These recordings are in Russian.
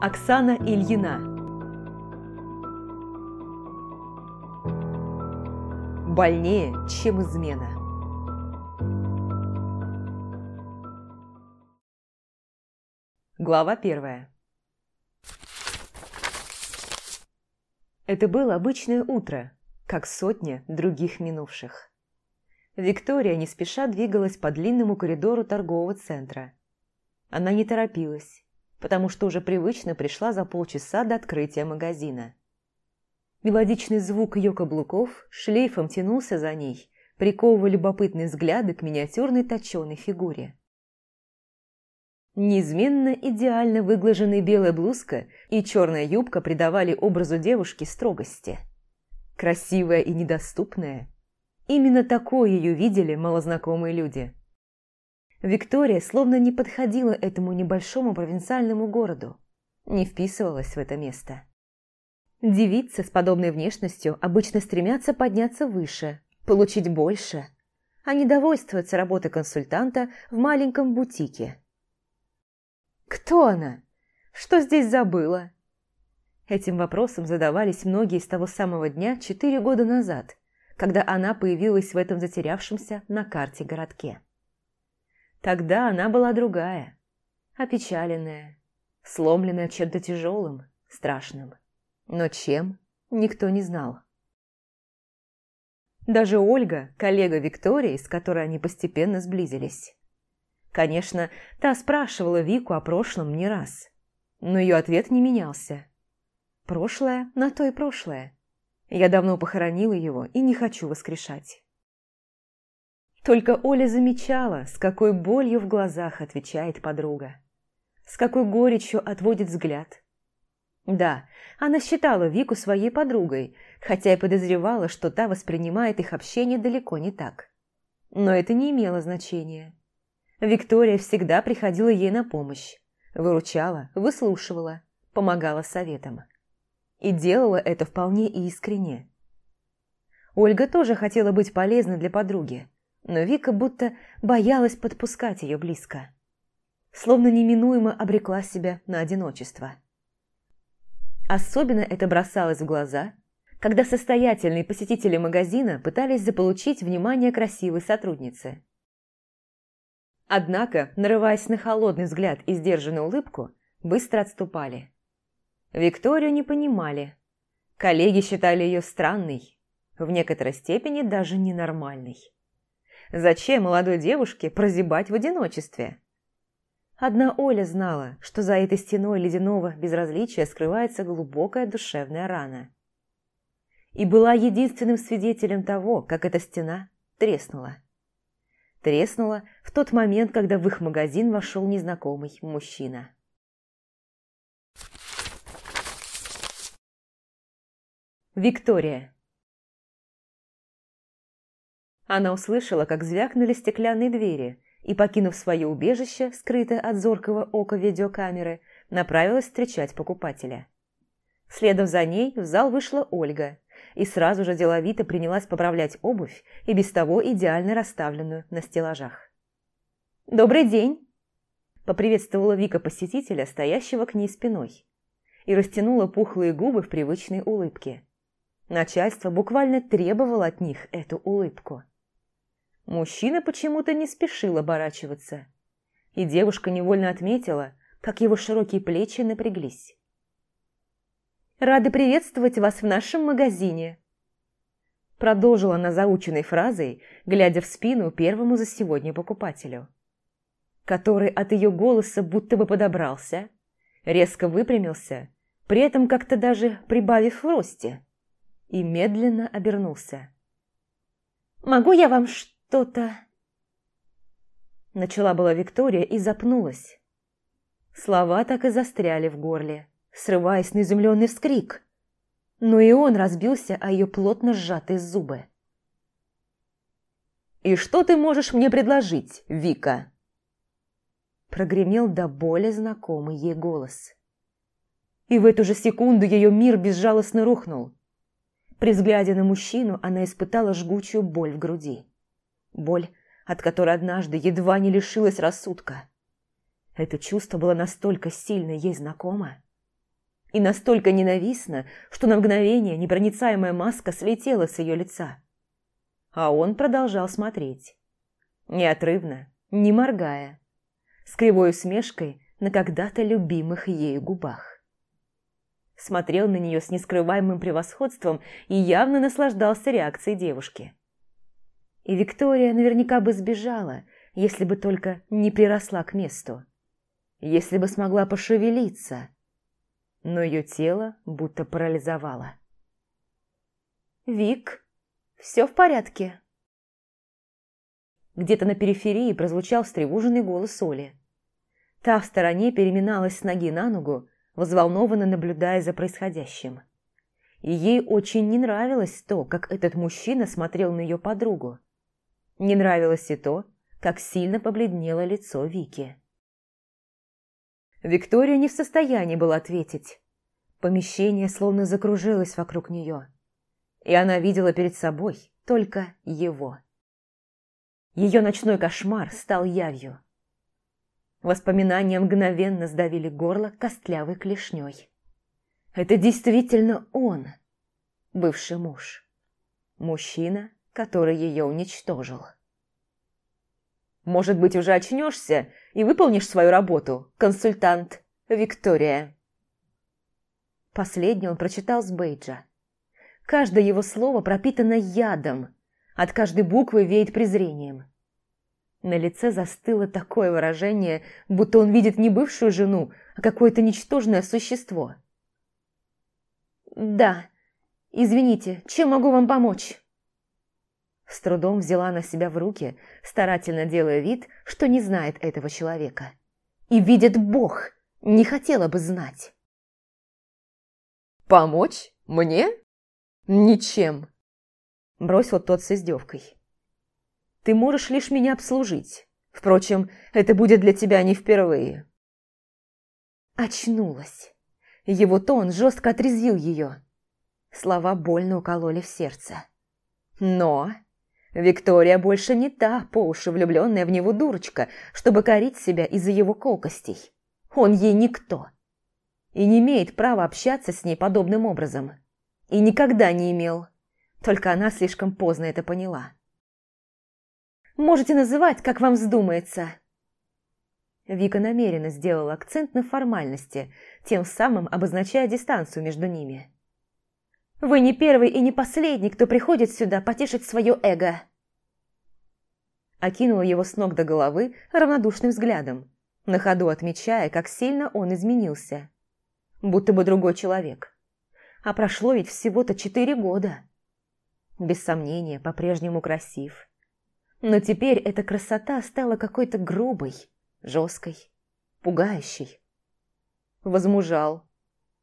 Оксана Ильина Больнее, чем измена Глава первая Это было обычное утро, как сотня других минувших. Виктория не спеша двигалась по длинному коридору торгового центра. Она не торопилась, потому что уже привычно пришла за полчаса до открытия магазина. Мелодичный звук ее каблуков шлейфом тянулся за ней, приковывая любопытные взгляды к миниатюрной точеной фигуре. Неизменно идеально выглаженная белая блузка и черная юбка придавали образу девушки строгости. Красивая и недоступная. Именно такое ее видели малознакомые люди – Виктория словно не подходила этому небольшому провинциальному городу, не вписывалась в это место. Девицы с подобной внешностью обычно стремятся подняться выше, получить больше, а не довольствоваться работой консультанта в маленьком бутике. Кто она? Что здесь забыла? Этим вопросом задавались многие с того самого дня четыре года назад, когда она появилась в этом затерявшемся на карте городке. Тогда она была другая, опечаленная, сломленная чем-то тяжелым, страшным. Но чем, никто не знал. Даже Ольга, коллега Виктории, с которой они постепенно сблизились. Конечно, та спрашивала Вику о прошлом не раз, но ее ответ не менялся. Прошлое на то и прошлое. Я давно похоронила его и не хочу воскрешать. Только Оля замечала, с какой болью в глазах отвечает подруга. С какой горечью отводит взгляд. Да, она считала Вику своей подругой, хотя и подозревала, что та воспринимает их общение далеко не так. Но это не имело значения. Виктория всегда приходила ей на помощь, выручала, выслушивала, помогала советам. И делала это вполне искренне. Ольга тоже хотела быть полезной для подруги, но Вика будто боялась подпускать ее близко. Словно неминуемо обрекла себя на одиночество. Особенно это бросалось в глаза, когда состоятельные посетители магазина пытались заполучить внимание красивой сотрудницы. Однако, нарываясь на холодный взгляд и сдержанную улыбку, быстро отступали. Викторию не понимали. Коллеги считали ее странной, в некоторой степени даже ненормальной. Зачем молодой девушке прозябать в одиночестве? Одна Оля знала, что за этой стеной ледяного безразличия скрывается глубокая душевная рана. И была единственным свидетелем того, как эта стена треснула. Треснула в тот момент, когда в их магазин вошел незнакомый мужчина. Виктория она услышала, как звякнули стеклянные двери, и, покинув свое убежище, скрытое от зоркого ока видеокамеры, направилась встречать покупателя. Следом за ней в зал вышла Ольга и сразу же деловито принялась поправлять обувь и без того идеально расставленную на стеллажах. «Добрый день!» – поприветствовала Вика посетителя, стоящего к ней спиной, и растянула пухлые губы в привычной улыбке. Начальство буквально требовало от них эту улыбку. Мужчина почему-то не спешил оборачиваться, и девушка невольно отметила, как его широкие плечи напряглись. «Рады приветствовать вас в нашем магазине!» Продолжила она заученной фразой, глядя в спину первому за сегодня покупателю, который от ее голоса будто бы подобрался, резко выпрямился, при этом как-то даже прибавив в росте, и медленно обернулся. «Могу я вам что «То-то...» Начала была Виктория и запнулась. Слова так и застряли в горле, срываясь на изумленный вскрик. Но и он разбился о ее плотно сжатые зубы. «И что ты можешь мне предложить, Вика?» Прогремел до боли знакомый ей голос. И в эту же секунду ее мир безжалостно рухнул. При взгляде на мужчину она испытала жгучую боль в груди. Боль, от которой однажды едва не лишилась рассудка. Это чувство было настолько сильно ей знакомо, и настолько ненавистно, что на мгновение непроницаемая маска слетела с ее лица. А он продолжал смотреть. Неотрывно, не моргая, с кривой усмешкой на когда-то любимых ею губах. Смотрел на нее с нескрываемым превосходством и явно наслаждался реакцией девушки. И Виктория наверняка бы сбежала, если бы только не приросла к месту. Если бы смогла пошевелиться – но ее тело будто парализовало. «Вик, все в порядке?» Где-то на периферии прозвучал встревоженный голос Оли. Та в стороне переминалась с ноги на ногу, взволнованно наблюдая за происходящим. И ей очень не нравилось то, как этот мужчина смотрел на ее подругу. Не нравилось и то, как сильно побледнело лицо Вики. Виктория не в состоянии была ответить. Помещение словно закружилось вокруг нее. И она видела перед собой только его. Ее ночной кошмар стал явью. Воспоминания мгновенно сдавили горло костлявой клешней. Это действительно он, бывший муж. Мужчина, который ее уничтожил. Может быть, уже очнешься и выполнишь свою работу, консультант Виктория. Последний он прочитал с бейджа. Каждое его слово пропитано ядом, от каждой буквы веет презрением. На лице застыло такое выражение, будто он видит не бывшую жену, а какое-то ничтожное существо. «Да, извините, чем могу вам помочь?» С трудом взяла на себя в руки, старательно делая вид, что не знает этого человека. И видит Бог, не хотела бы знать. «Помочь? Мне?» «Ничем», – бросил тот с издевкой. «Ты можешь лишь меня обслужить. Впрочем, это будет для тебя не впервые». Очнулась. Его тон жестко отрезвил ее. Слова больно укололи в сердце. Но Виктория больше не та по уши влюбленная в него дурочка, чтобы корить себя из-за его колкостей. Он ей никто. И не имеет права общаться с ней подобным образом. И никогда не имел. Только она слишком поздно это поняла. «Можете называть, как вам вздумается». Вика намеренно сделала акцент на формальности, тем самым обозначая дистанцию между ними. Вы не первый и не последний, кто приходит сюда потешить свое эго. Окинула его с ног до головы равнодушным взглядом, на ходу отмечая, как сильно он изменился. Будто бы другой человек. А прошло ведь всего-то четыре года. Без сомнения, по-прежнему красив. Но теперь эта красота стала какой-то грубой, жесткой, пугающей. Возмужал,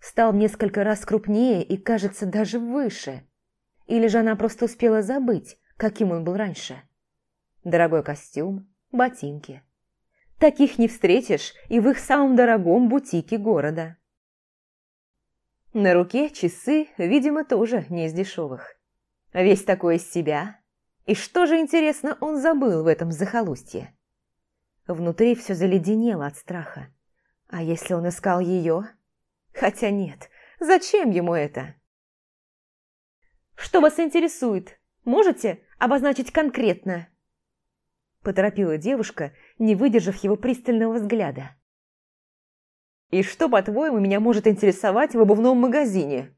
стал несколько раз крупнее и, кажется, даже выше. Или же она просто успела забыть, каким он был раньше. Дорогой костюм, ботинки. Таких не встретишь и в их самом дорогом бутике города. На руке часы, видимо, тоже не из дешевых. Весь такой из себя. И что же, интересно, он забыл в этом захолустье? Внутри все заледенело от страха. А если он искал ее? Хотя нет, зачем ему это? «Что вас интересует? Можете обозначить конкретно?» Поторопила девушка, не выдержав его пристального взгляда. «И что, по-твоему, меня может интересовать в обувном магазине?»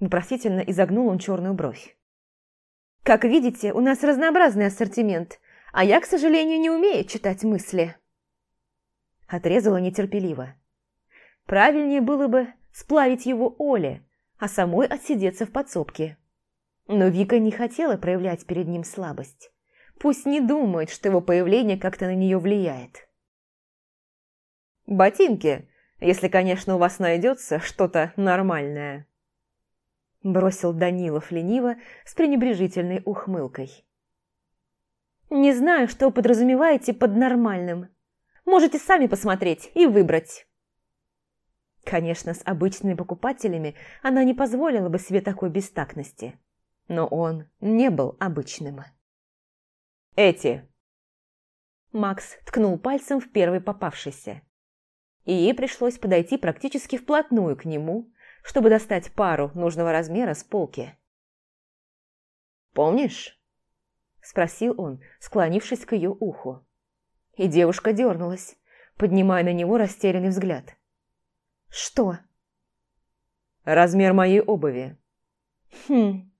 Вопросительно изогнул он черную бровь. «Как видите, у нас разнообразный ассортимент, а я, к сожалению, не умею читать мысли». Отрезала нетерпеливо. Правильнее было бы сплавить его Оле, а самой отсидеться в подсобке. Но Вика не хотела проявлять перед ним слабость. Пусть не думает, что его появление как-то на нее влияет. «Ботинки, если, конечно, у вас найдется что-то нормальное», бросил Данилов лениво с пренебрежительной ухмылкой. «Не знаю, что подразумеваете под нормальным. Можете сами посмотреть и выбрать». Конечно, с обычными покупателями она не позволила бы себе такой бестактности. Но он не был обычным. «Эти!» Макс ткнул пальцем в первый попавшийся. и ей пришлось подойти практически вплотную к нему, чтобы достать пару нужного размера с полки. «Помнишь?» – спросил он, склонившись к ее уху. И девушка дернулась, поднимая на него растерянный взгляд. «Что?» «Размер моей обуви». «Хм...»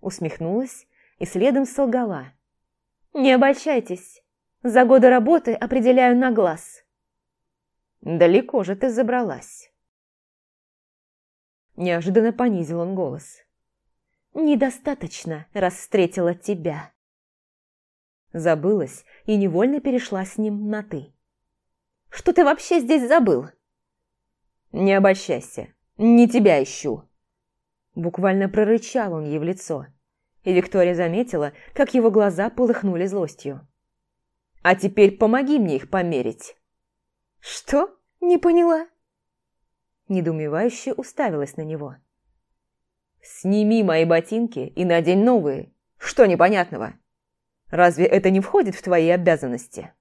Усмехнулась и следом солгала. «Не обольщайтесь. За годы работы определяю на глаз». «Далеко же ты забралась». Неожиданно понизил он голос. «Недостаточно, раз встретила тебя». Забылась и невольно перешла с ним на «ты». «Что ты вообще здесь забыл?» «Не обольщайся, не тебя ищу». Буквально прорычал он ей в лицо, и Виктория заметила, как его глаза полыхнули злостью. «А теперь помоги мне их померить». «Что? Не поняла?» Недоумевающе уставилась на него. «Сними мои ботинки и надень новые. Что непонятного? Разве это не входит в твои обязанности?»